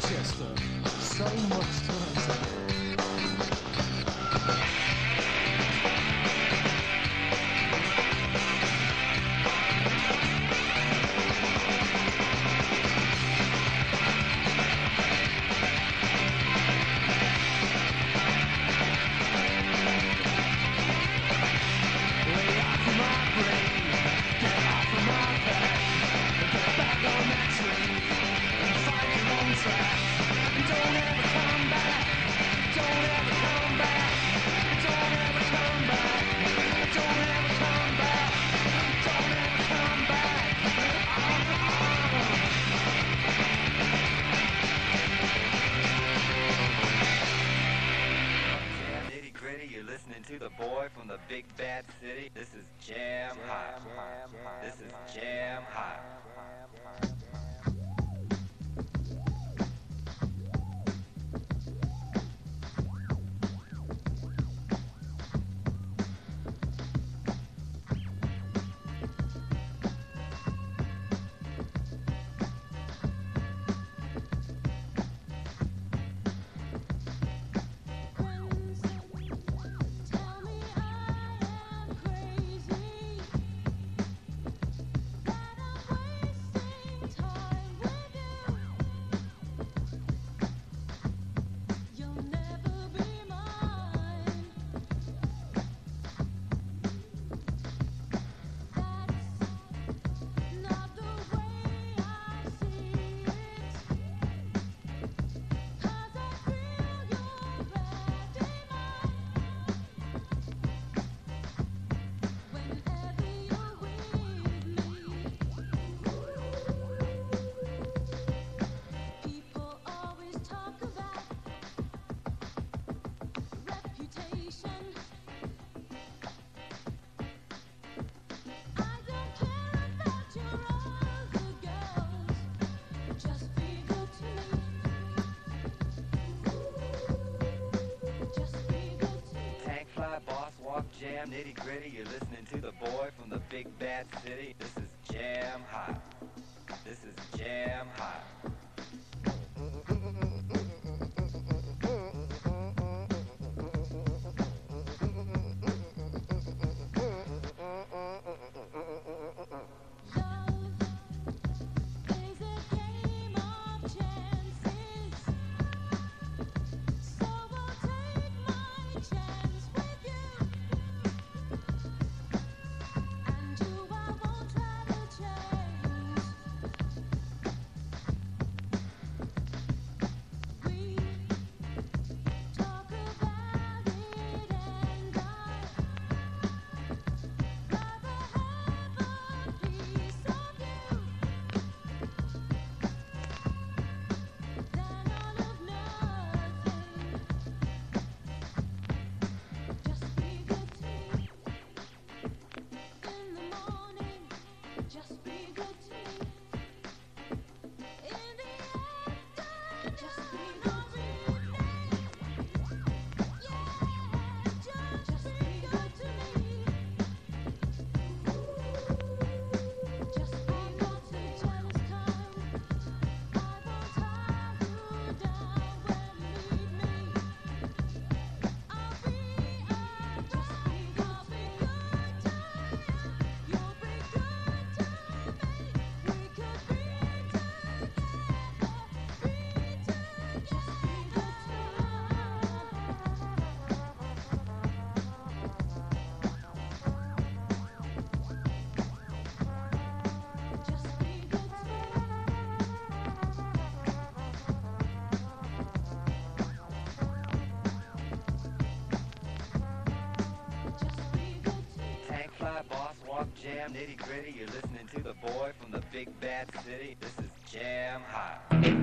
Tell me I am jam nitty gritty. You're listening to the boy from the big bad city. This is jam hot.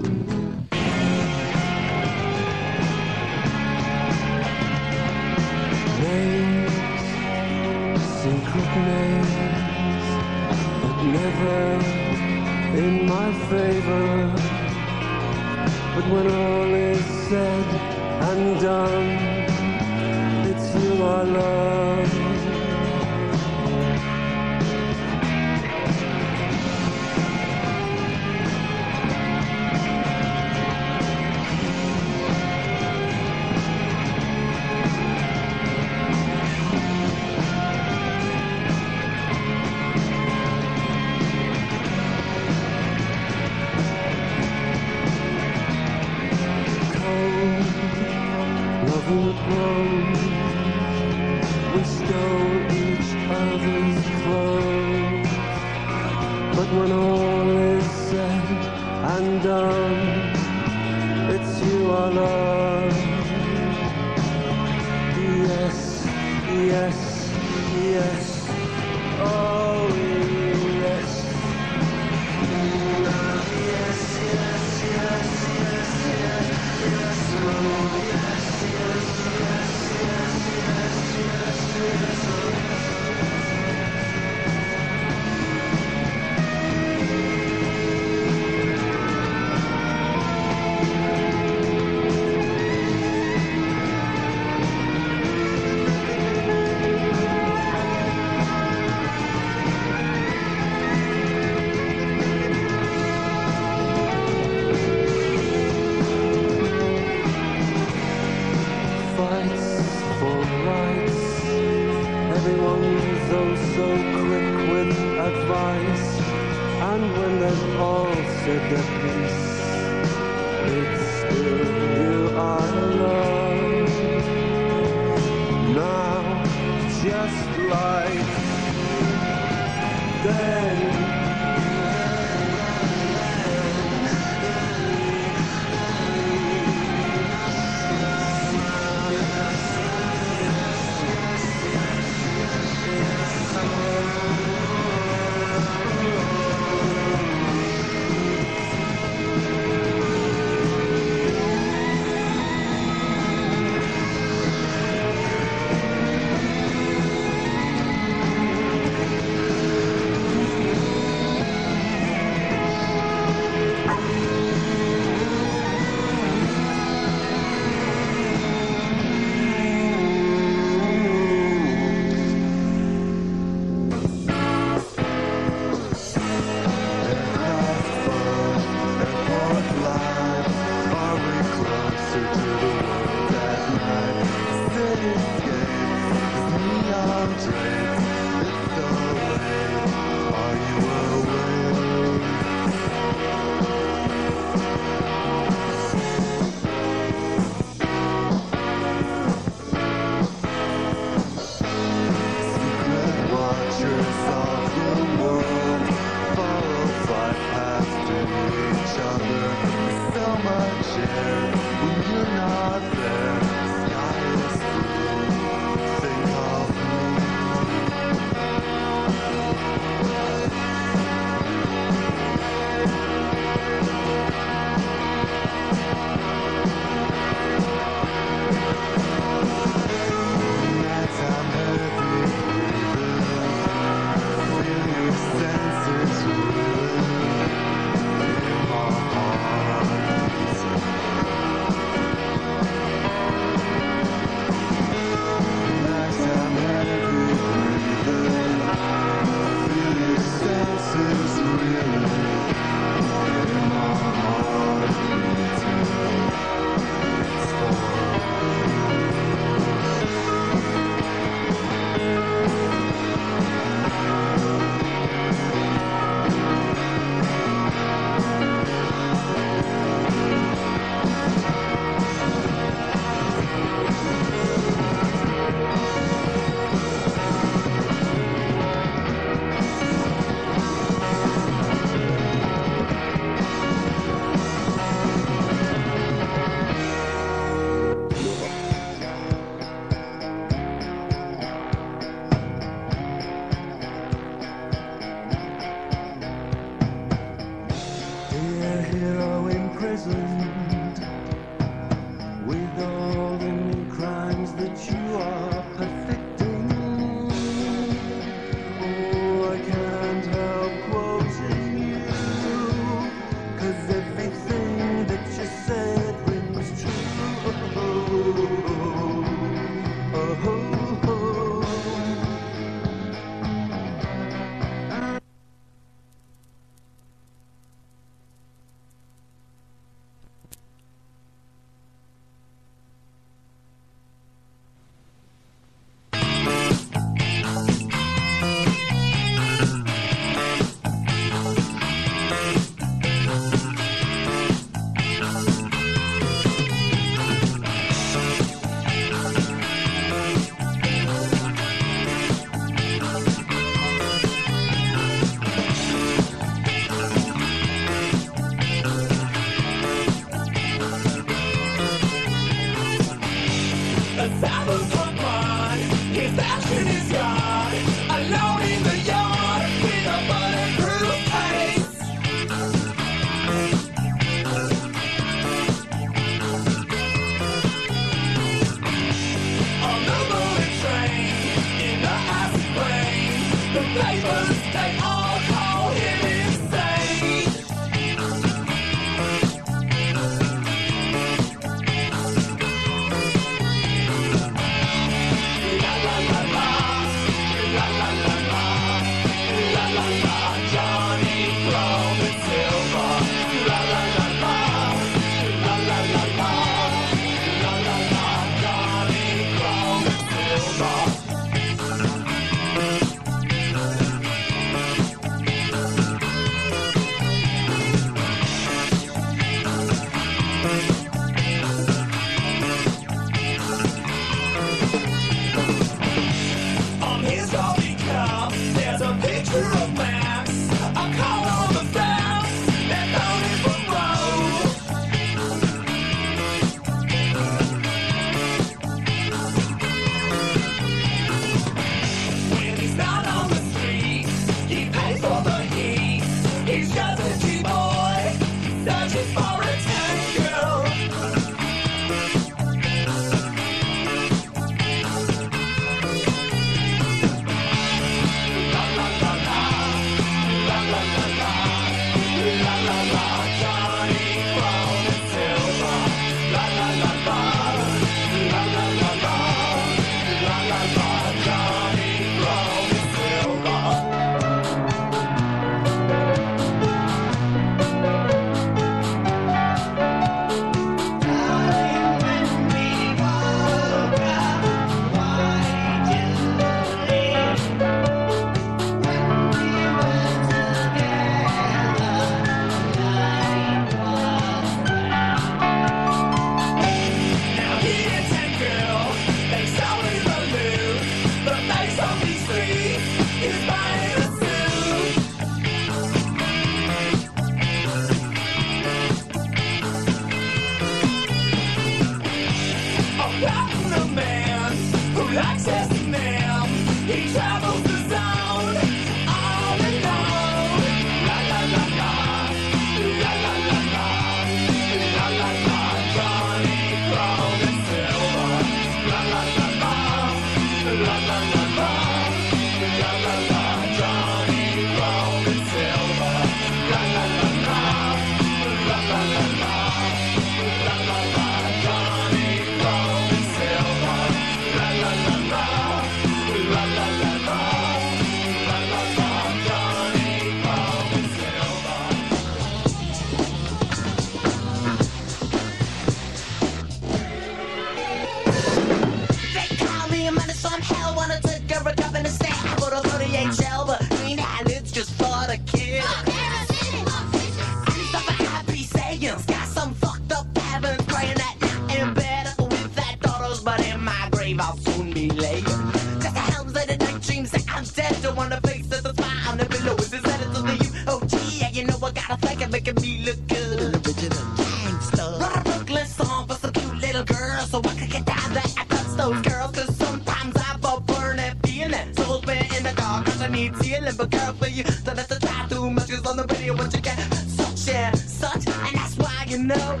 you know.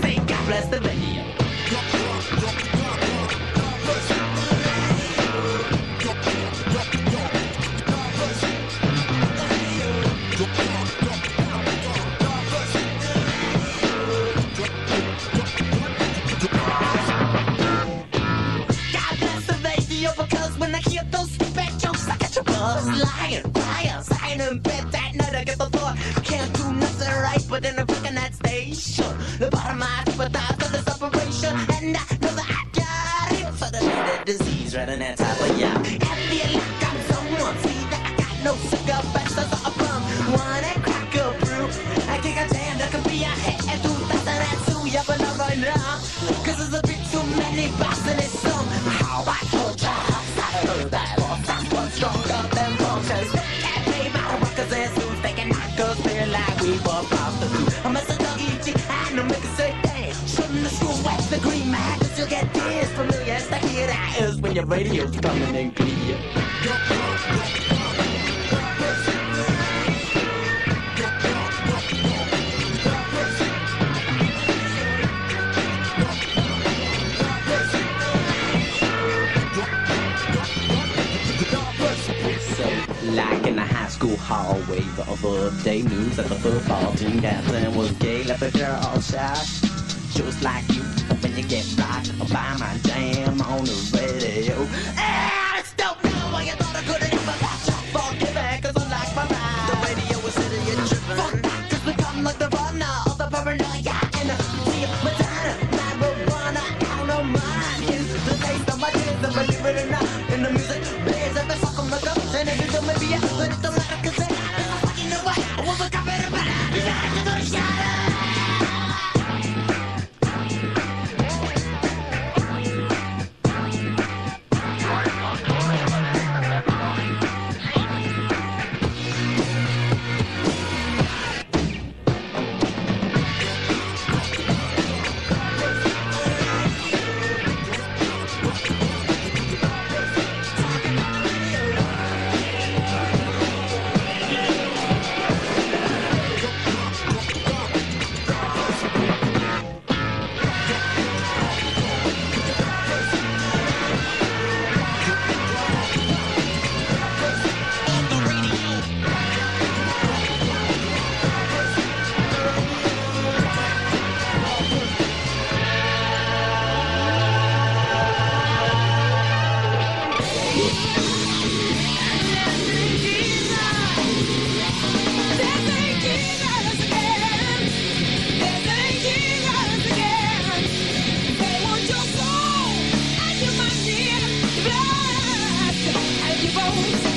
Say God bless the video. lying, lying, lying in bed that night. I get the thought, can't do nothing right, but then I but my is when your radio's coming in clear. The high school hallway the other day, news that the football team captain was gay, left the girl all shy, just like you get rocked by my jam on the radio. Hey! always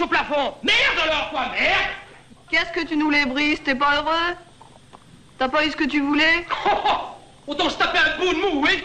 au plafond. Merde alors, quoi, merde Qu'est-ce que tu nous les brises T'es pas heureux? T'as pas eu ce que tu voulais? Oh, oh, Autant se taper un bout de mou, oui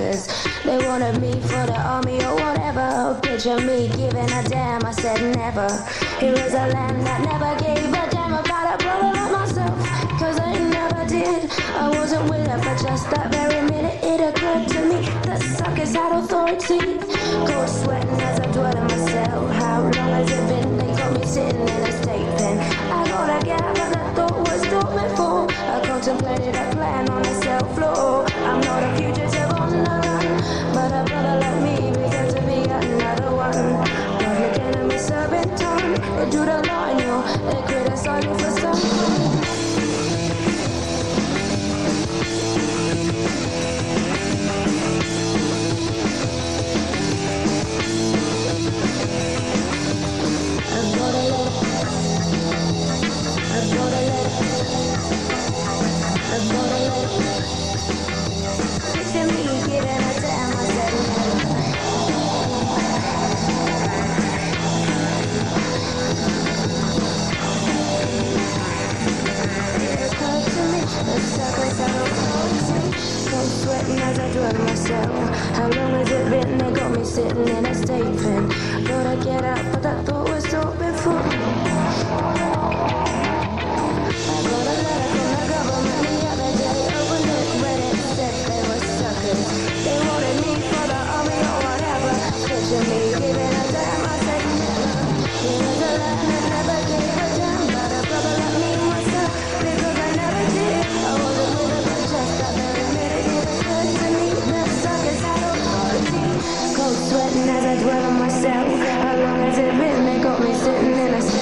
cause they wanted me for the army or whatever. Picture me giving a damn, I said never. Here is a land that never gave a damn about a brother like myself, cause I never did. I wasn't with it, but just that very minute it occurred to me the suckers had authority. Cold sweating as I dwell in myself. How long has it been? They got me sitting in a state pen. I gotta get out, but thought was not for. I contemplated a plan on Garden System. i'm sweating as I drug myself. How long has it been? They got me sitting in a state pen. Thought I'd get up, but that thought was open before. They got me sitting in a